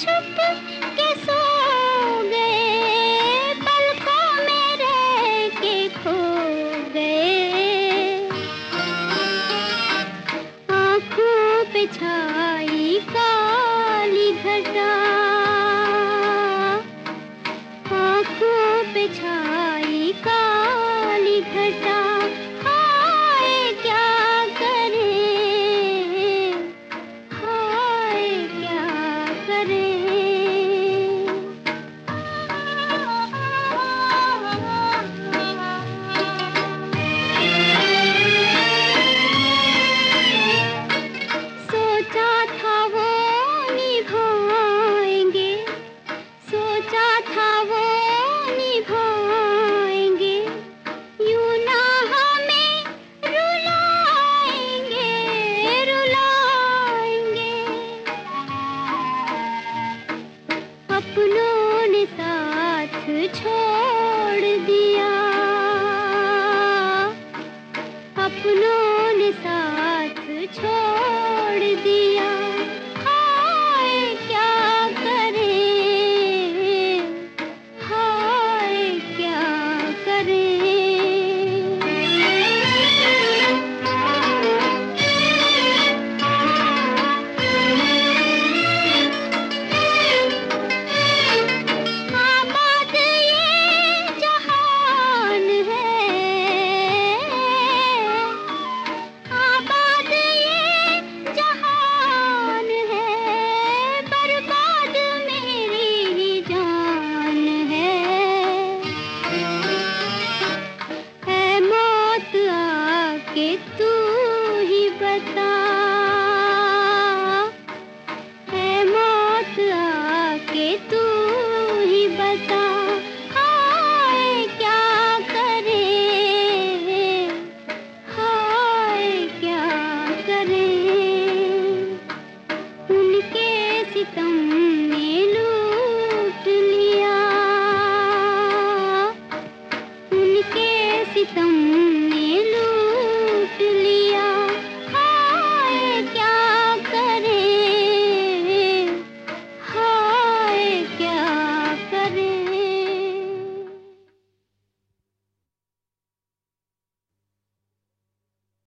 छुप